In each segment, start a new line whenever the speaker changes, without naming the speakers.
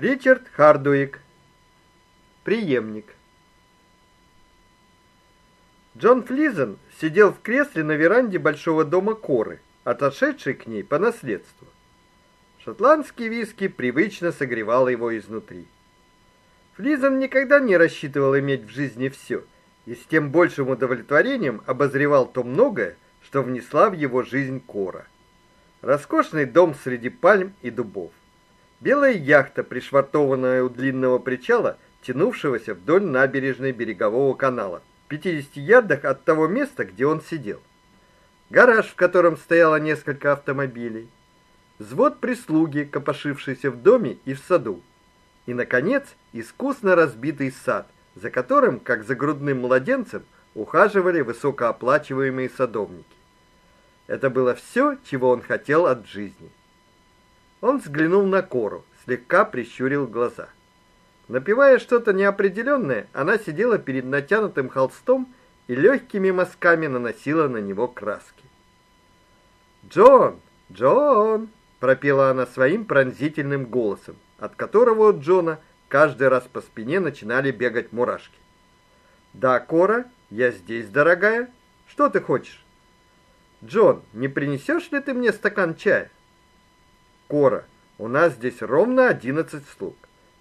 Ричард Хардуик. Приемник. Джон Флизен сидел в кресле на веранде большого дома Коры, отошедшей к ней по наследству. Шотландский виски привычно согревал его изнутри. Флизен никогда не рассчитывал иметь в жизни все, и с тем большим удовлетворением обозревал то многое, что внесла в его жизнь Кора. Роскошный дом среди пальм и дубов. Белая яхта, пришвартованная у длинного причала, тянувшегося вдоль набережной берегового канала, в 50 ярдах от того места, где он сидел. Гараж, в котором стояло несколько автомобилей. Взвод прислуги, копошившийся в доме и в саду. И наконец, искусно разбитый сад, за которым, как за грудным младенцем, ухаживали высокооплачиваемые садовники. Это было все, чего он хотел от жизни. Он взглянул на Кору, слегка прищурил глаза. Напевая что-то неопределенное, она сидела перед натянутым холстом и легкими мазками наносила на него краски. "Джон, Джон", пропела она своим пронзительным голосом, от которого у Джона каждый раз по спине начинали бегать мурашки. "Да, Кора, я здесь, дорогая. Что ты хочешь?" "Джон, не принесешь ли ты мне стакан чая?" Кора, у нас здесь ровно одиннадцать слуг.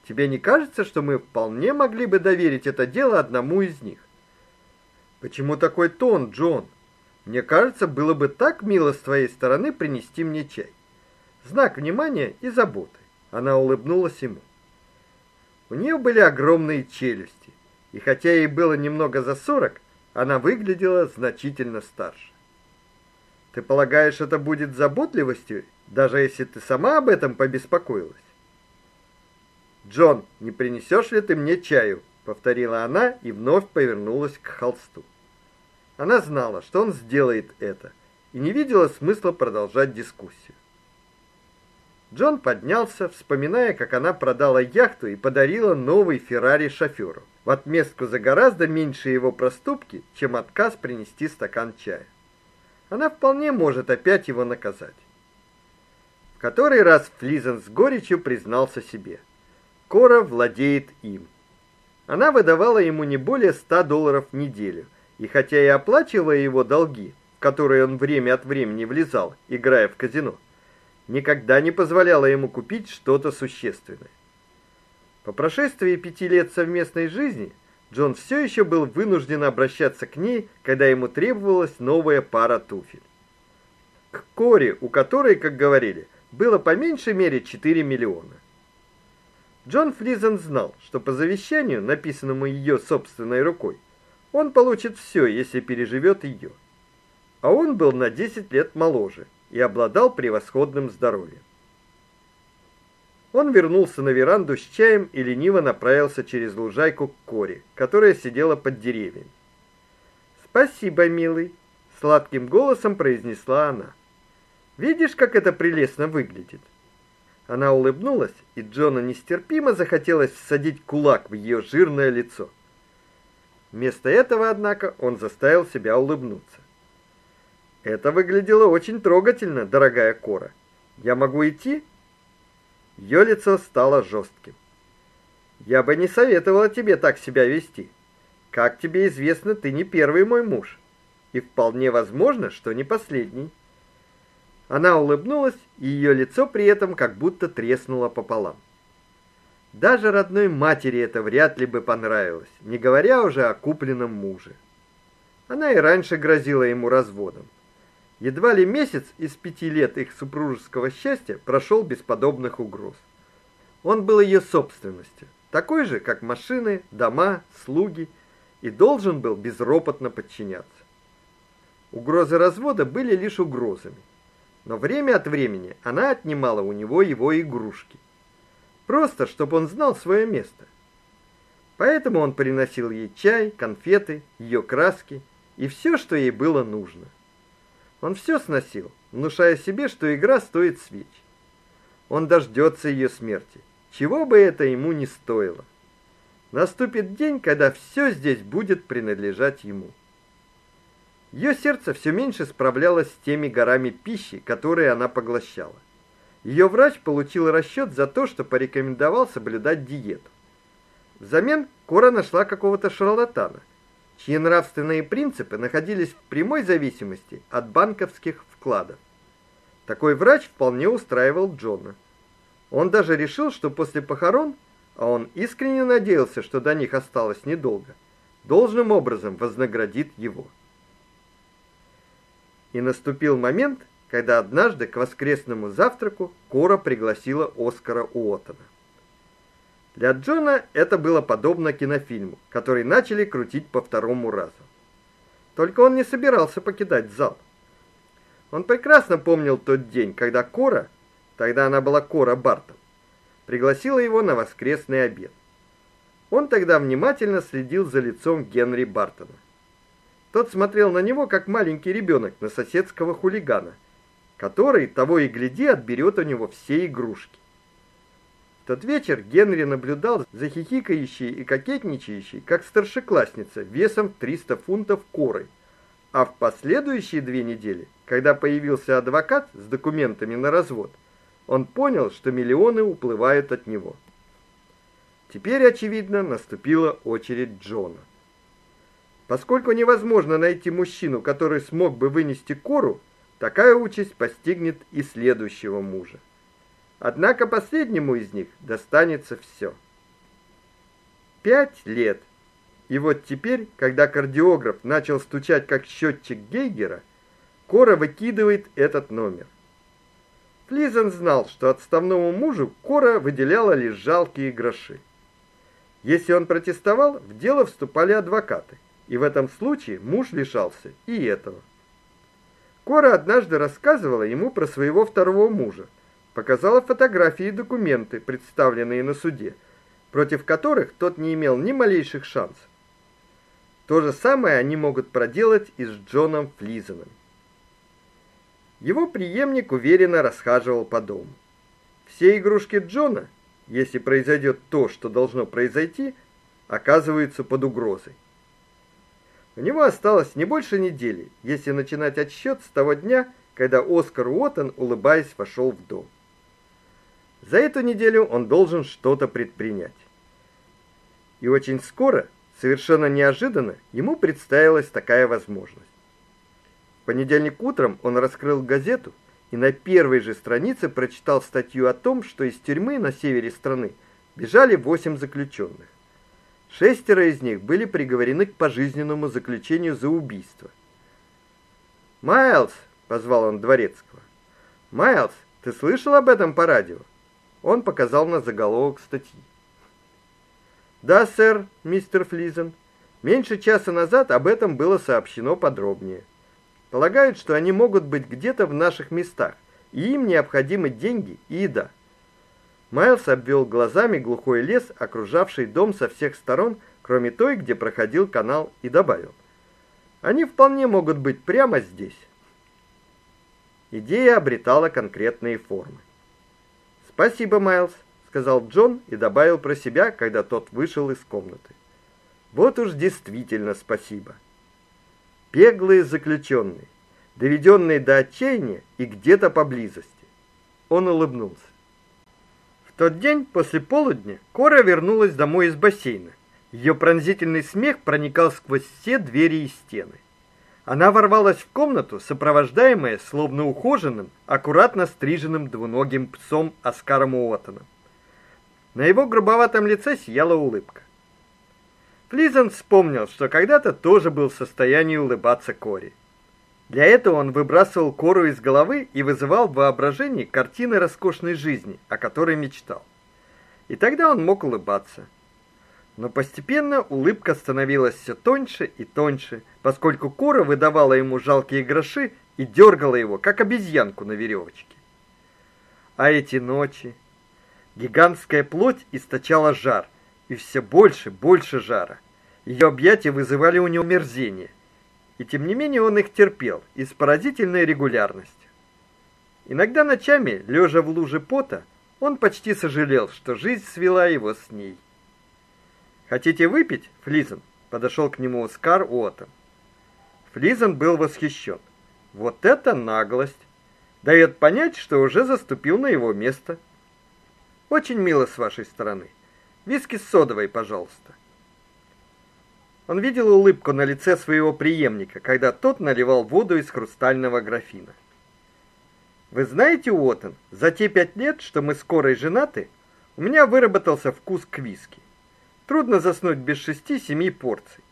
Тебе не кажется, что мы вполне могли бы доверить это дело одному из них? Почему такой тон, Джон? Мне кажется, было бы так мило с твоей стороны принести мне чай. Знак внимания и заботы. Она улыбнулась ему. У нее были огромные челюсти, и хотя ей было немного за сорок, она выглядела значительно старше. Ты полагаешь, это будет заботливостью даже если ты сама об этом побеспокоилась. Джон, не принесешь ли ты мне чаю? повторила она и вновь повернулась к холсту. Она знала, что он сделает это, и не видела смысла продолжать дискуссию. Джон поднялся, вспоминая, как она продала яхту и подарила новый Феррари шофёру в отместку за гораздо меньшие его проступки, чем отказ принести стакан чая. Она вполне может опять его наказать который раз Флизен с горечью признался себе. Кора владеет им. Она выдавала ему не более 100 долларов в неделю, и хотя и оплачивала его долги, в которые он время от времени влезал, играя в казино, никогда не позволяла ему купить что-то существенное. По прошествии пяти лет совместной жизни Джон все еще был вынужден обращаться к ней, когда ему требовалась новая пара туфель. К Коре, у которой, как говорили, было по меньшей мере 4 миллиона. Джон Флизен знал, что по завещанию, написанному ее собственной рукой, он получит все, если переживет ее. А он был на 10 лет моложе и обладал превосходным здоровьем. Он вернулся на веранду с чаем и лениво направился через лужайку к Коре, которая сидела под деревьями. "Спасибо, милый", сладким голосом произнесла она. Видишь, как это прелестно выглядит. Она улыбнулась, и Джона нестерпимо захотелось всадить кулак в ее жирное лицо. Вместо этого, однако, он заставил себя улыбнуться. Это выглядело очень трогательно, дорогая Кора. Я могу идти? Ее лицо стало жестким. Я бы не советовала тебе так себя вести. Как тебе известно, ты не первый мой муж, и вполне возможно, что не последний. Она улыбнулась, и ее лицо при этом как будто треснуло пополам. Даже родной матери это вряд ли бы понравилось, не говоря уже о купленном муже. Она и раньше грозила ему разводом. Едва ли месяц из пяти лет их супружеского счастья прошел без подобных угроз. Он был ее собственностью, такой же, как машины, дома, слуги, и должен был безропотно подчиняться. Угрозы развода были лишь угрозами но время от времени она отнимала у него его игрушки. Просто, чтобы он знал свое место. Поэтому он приносил ей чай, конфеты, ее краски и все, что ей было нужно. Он все сносил, внушая себе, что игра стоит свеч. Он дождется ее смерти, чего бы это ему ни стоило. Наступит день, когда все здесь будет принадлежать ему. Ее сердце все меньше справлялось с теми горами пищи, которые она поглощала. Ее врач получил расчет за то, что порекомендовал соблюдать диету. Взамен Кора нашла какого-то шарлатана, чьи нравственные принципы находились в прямой зависимости от банковских вкладов. Такой врач вполне устраивал Джона. Он даже решил, что после похорон, а он искренне надеялся, что до них осталось недолго, должным образом вознаградит его. И наступил момент, когда однажды к воскресному завтраку Кора пригласила Оскара Уоттона. Для Джона это было подобно кинофильму, который начали крутить по второму разу. Только он не собирался покидать зал. Он прекрасно помнил тот день, когда Кора, тогда она была Кора Бартон, пригласила его на воскресный обед. Он тогда внимательно следил за лицом Генри Бартона. Тот смотрел на него как маленький ребенок на соседского хулигана, который того и гляди отберет у него все игрушки тот вечер Генри наблюдал за хихикающей и кокетничающей, как старшеклассница, весом 300 фунтов корой. А в последующие две недели, когда появился адвокат с документами на развод, он понял, что миллионы уплывают от него. Теперь, очевидно, наступила очередь Джона. Поскольку невозможно найти мужчину, который смог бы вынести кору, такая участь постигнет и следующего мужа. Однако последнему из них достанется все. Пять лет. И вот теперь, когда кардиограф начал стучать как счетчик Гейгера, Кора выкидывает этот номер. Флизен знал, что отставному мужу Кора выделяла лишь жалкие гроши. Если он протестовал, в дело вступали адвокаты, и в этом случае муж лишался и этого. Кора однажды рассказывала ему про своего второго мужа, показала фотографии и документы, представленные на суде, против которых тот не имел ни малейших шансов. То же самое они могут проделать и с Джоном Флизеном. Его преемник уверенно расхаживал по дому. Все игрушки Джона, если произойдет то, что должно произойти, оказываются под угрозой. У него осталось не больше недели, если начинать отсчет с того дня, когда Оскар Уоттон, улыбаясь, вошел в дом. За эту неделю он должен что-то предпринять. И очень скоро, совершенно неожиданно, ему представилась такая возможность. В понедельник утром он раскрыл газету и на первой же странице прочитал статью о том, что из тюрьмы на севере страны бежали восемь заключенных. Шестеро из них были приговорены к пожизненному заключению за убийство. "Майлз", позвал он дворецкого. "Майлз, ты слышал об этом по радио?" Он показал на заголовок статьи. Да, сэр, мистер Флизен. Меньше часа назад об этом было сообщено подробнее. Полагают, что они могут быть где-то в наших местах, и им необходимы деньги и еда. Майлз обвел глазами глухой лес, окружавший дом со всех сторон, кроме той, где проходил канал, и добавил: Они вполне могут быть прямо здесь. Идея обретала конкретные формы. Спасибо, Майлз, сказал Джон и добавил про себя, когда тот вышел из комнаты. Вот уж действительно спасибо. Пеглые заключенные, доведенные до отчаяния и где-то поблизости. Он улыбнулся. Тот день после полудня Кора вернулась домой из бассейна. Ее пронзительный смех проникал сквозь все двери и стены. Она ворвалась в комнату, сопровождаемая словно ухоженным, аккуратно стриженным двуногим псом Оскаром Уоттоном. На его грубоватом лице сияла улыбка. Флизен вспомнил, что когда-то тоже был в состоянии улыбаться Кори. Для этого он выбрасывал Кору из головы и вызывал в воображении картины роскошной жизни, о которой мечтал. И тогда он мог улыбаться но постепенно улыбка становилась все тоньше и тоньше, поскольку Кора выдавала ему жалкие гроши и дергала его, как обезьянку на веревочке. А эти ночи гигантская плоть источала жар, и все больше, больше жара. Ее объятия вызывали у него мерзение, и тем не менее он их терпел и с поразительной регулярностью. Иногда ночами, лежа в луже пота, он почти сожалел, что жизнь свела его с ней. Хотите выпить, Флизен? Подошел к нему Оскар Уоттон. Флизен был восхищен. Вот это наглость. дает понять, что уже заступил на его место. Очень мило с вашей стороны. Виски с содовой, пожалуйста. Он видел улыбку на лице своего преемника, когда тот наливал воду из хрустального графина. Вы знаете, Уоттон, за те пять лет, что мы скоро и женаты, у меня выработался вкус к виски. Трудно заснуть без шести-семи порций.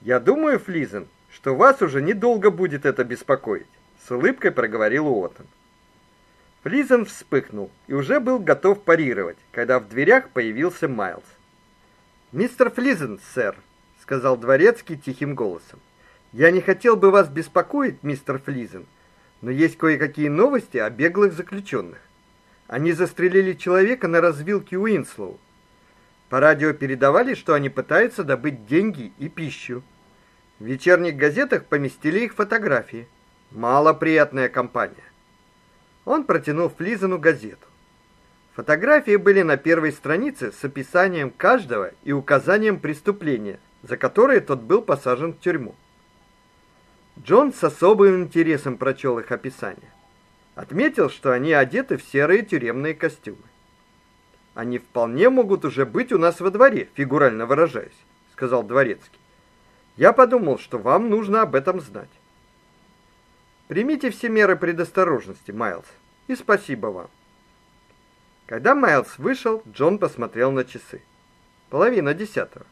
Я думаю, Флизен, что вас уже недолго будет это беспокоить, с улыбкой проговорил Уоттон. Флизен вспыхнул и уже был готов парировать, когда в дверях появился Майлз. Мистер Флизен, сэр, сказал дворецкий тихим голосом. Я не хотел бы вас беспокоить, мистер Флизен, но есть кое-какие новости о беглых заключенных. Они застрелили человека на развилке Уинслоу. По радио передавали, что они пытаются добыть деньги и пищу. В вечерних газетах поместили их фотографии. Малоприятная компания. Он протянул Флизену газету. Фотографии были на первой странице с описанием каждого и указанием преступления, за которое тот был посажен в тюрьму. Джон с особым интересом прочел их описание. Отметил, что они одеты в серые тюремные костюмы. Они вполне могут уже быть у нас во дворе, фигурально выражаясь, сказал дворецкий. Я подумал, что вам нужно об этом знать. Примите все меры предосторожности, Майлз, и спасибо вам. Когда Майлз вышел, Джон посмотрел на часы. Половина десятого.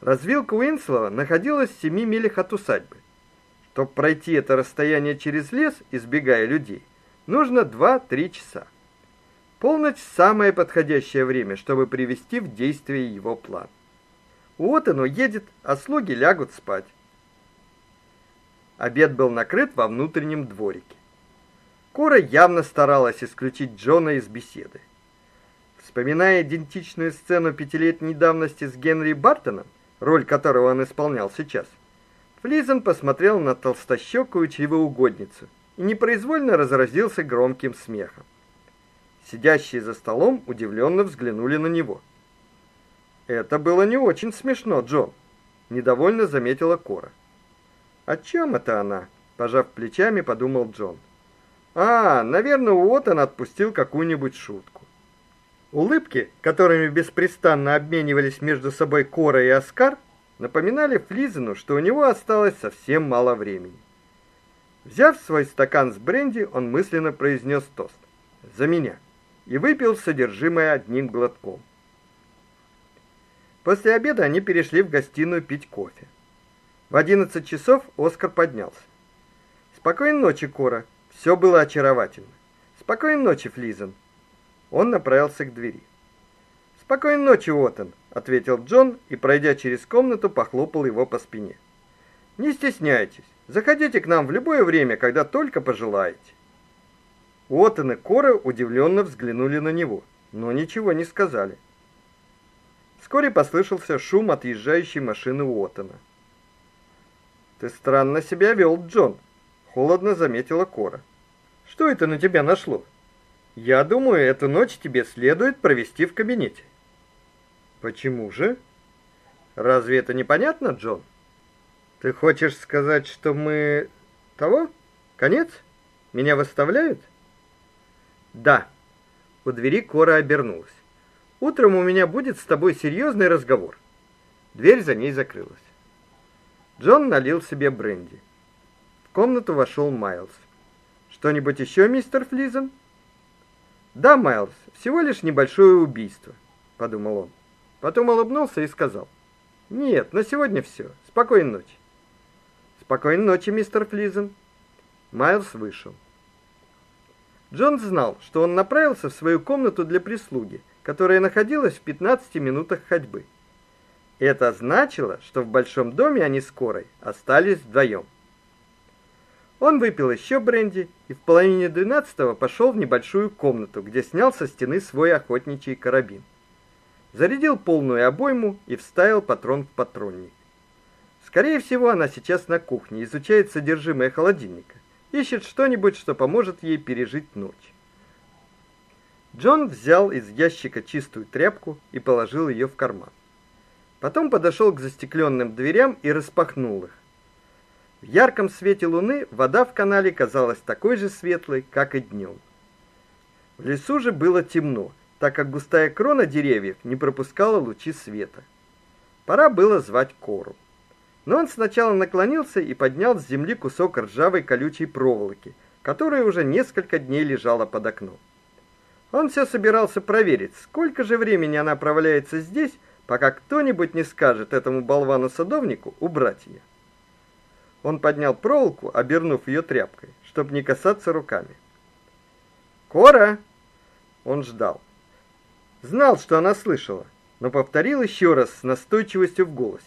Развилка Уинслова находилась в семи милях от усадьбы. Чтобы пройти это расстояние через лес, избегая людей, нужно 2-3 часа. Полночь самое подходящее время, чтобы привести в действие его план. Вот оно едет, а слуги лягут спать. Обед был накрыт во внутреннем дворике. Кора явно старалась исключить Джона из беседы. Вспоминая идентичную сцену пятилетней давности с Генри Бартоном, роль которого он исполнял сейчас, Флизен посмотрел на толстощёкую чревоугодницу и непроизвольно разразился громким смехом. Сидящие за столом удивленно взглянули на него. Это было не очень смешно, Джон, недовольно заметила Кора. О чем это она? пожав плечами, подумал Джон. А, наверное, вот он отпустил какую-нибудь шутку. Улыбки, которыми беспрестанно обменивались между собой Кора и Оскар, напоминали Флизену, что у него осталось совсем мало времени. Взяв свой стакан с бренди, он мысленно произнес тост: "За меня" и выпил содержимое одним глотком. После обеда они перешли в гостиную пить кофе. В 11 часов Оскар поднялся. Спокойной ночи, Кора. Все было очаровательно. Спокойной ночи, Флизен. Он направился к двери. Спокойной ночи, Уоттон, ответил Джон и, пройдя через комнату, похлопал его по спине. Не стесняйтесь. Заходите к нам в любое время, когда только пожелаете. Уоттон и Кора удивленно взглянули на него, но ничего не сказали. Вскоре послышался шум отъезжающей машины Уоттона. Ты странно себя вел, Джон, холодно заметила Кора. Что это на тебя нашло? Я думаю, эту ночь тебе следует провести в кабинете. Почему же? Разве это непонятно, Джон? Ты хочешь сказать, что мы того? Конец? Меня выставляют? Да. У двери Кора обернулась. Утром у меня будет с тобой серьезный разговор. Дверь за ней закрылась. Джон налил себе бренди. Комнату вошел Майлз. Что-нибудь еще, мистер Флизен? Да, Майлз, всего лишь небольшое убийство, подумал он. Потом улыбнулся и сказал: "Нет, на сегодня все. Спокойной ночи". Спокойной ночи, мистер Флизен. Майлз вышел. Джон знал, что он направился в свою комнату для прислуги, которая находилась в 15 минутах ходьбы. Это значило, что в большом доме они с Корой остались вдвоем. Он выпил еще бренди и в половине двенадцатого пошел в небольшую комнату, где снял со стены свой охотничий карабин. Зарядил полную обойму и вставил патрон в патронник. Скорее всего, она сейчас на кухне изучает содержимое холодильника, ищет что-нибудь, что поможет ей пережить ночь. Джон взял из ящика чистую тряпку и положил ее в карман. Потом подошел к застекленным дверям и распахнул их. В ярком свете луны вода в канале казалась такой же светлой, как и днем. В лесу же было темно, так как густая крона деревьев не пропускала лучи света. Пора было звать Кору. Но он сначала наклонился и поднял с земли кусок ржавой колючей проволоки, которая уже несколько дней лежала под окном. Он все собирался проверить, сколько же времени она проваляется здесь, пока кто-нибудь не скажет этому болвану-садовнику убрать ее. Он поднял проволоку, обернув ее тряпкой, чтобы не касаться руками. "Кора!" Он ждал. Знал, что она слышала, но повторил еще раз с настойчивостью в голосе.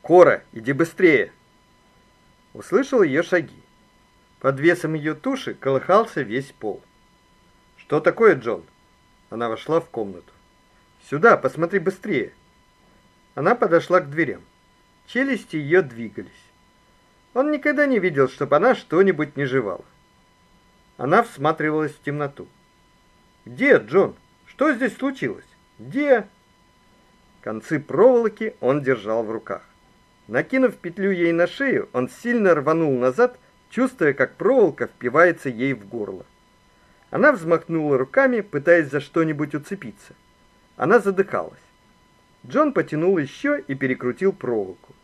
"Кора, иди быстрее!" Услышал ее шаги. Под весом ее туши колыхался весь пол. Что такое, Джон? Она вошла в комнату. Сюда, посмотри быстрее. Она подошла к дверям. Челюсти ее двигались. Он никогда не видел, чтобы она что-нибудь не жевала. Она всматривалась в темноту. Где, Джон? Что здесь случилось? Где? Концы проволоки он держал в руках. Накинув петлю ей на шею, он сильно рванул назад, чувствуя, как проволока впивается ей в горло. Она взмахнула руками, пытаясь за что-нибудь уцепиться. Она задыхалась. Джон потянул еще и перекрутил проволоку.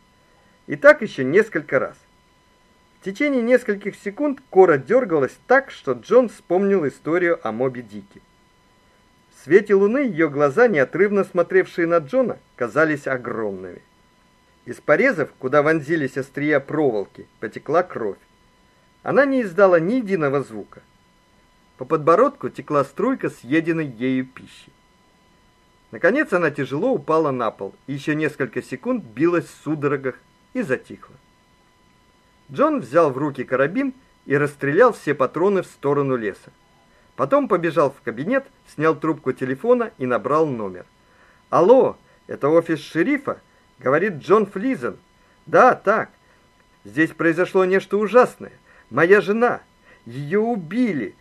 И так еще несколько раз. В течение нескольких секунд Кора дергалась так, что Джон вспомнил историю о Моби Дике. В свете луны ее глаза, неотрывно смотревшие на Джона, казались огромными. Из порезов, куда вонзились острия проволоки, потекла кровь. Она не издала ни единого звука. По подбородку текла струйка съеденной ею пищи. Наконец она тяжело упала на пол и еще несколько секунд билась в судорогах и затихла. Джон взял в руки карабин и расстрелял все патроны в сторону леса. Потом побежал в кабинет, снял трубку телефона и набрал номер. Алло, это офис шерифа, говорит Джон Флизен. Да, так. Здесь произошло нечто ужасное. Моя жена, ее убили.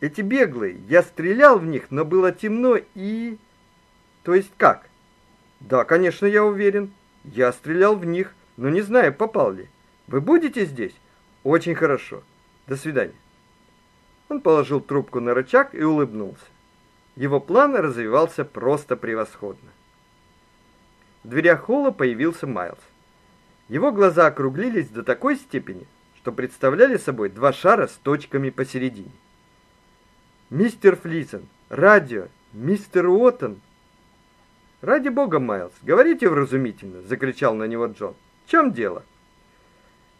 Эти беглые, я стрелял в них, но было темно и То есть как? Да, конечно, я уверен. Я стрелял в них, но не знаю, попал ли. Вы будете здесь? Очень хорошо. До свидания. Он положил трубку на рычаг и улыбнулся. Его план развивался просто превосходно. В дверях холла появился Майлз. Его глаза округлились до такой степени, что представляли собой два шара с точками посередине. Мистер Флисен, радио, мистер Уоттон. Ради бога, Майлз, говорите вразумительно, закричал на него Джон. В чем дело?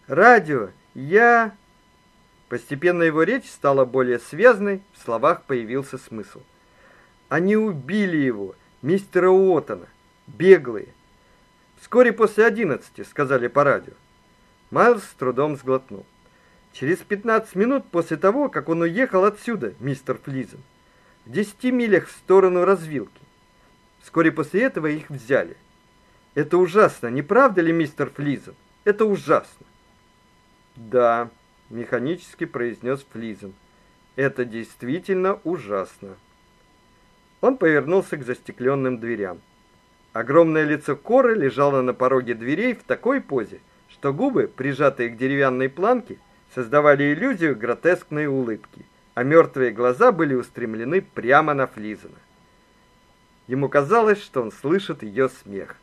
Радио, я Постепенно его речь стала более связной, в словах появился смысл. Они убили его, мистера Уоттона, беглые. Вскоре после одиннадцати, сказали по радио. Майлз с трудом сглотнул. Через 15 минут после того, как он уехал отсюда, мистер Флизен, в 10 милях в сторону развилки. Вскоре после этого их взяли. Это ужасно, не правда ли, мистер Флизен? Это ужасно. Да, механически произнес Флизен. Это действительно ужасно. Он повернулся к застекленным дверям. Огромное лицо Коры лежало на пороге дверей в такой позе, что губы, прижатые к деревянной планке, создавали иллюзию гротескной улыбки, а мертвые глаза были устремлены прямо на Флизена. Ему казалось, что он слышит ее смех.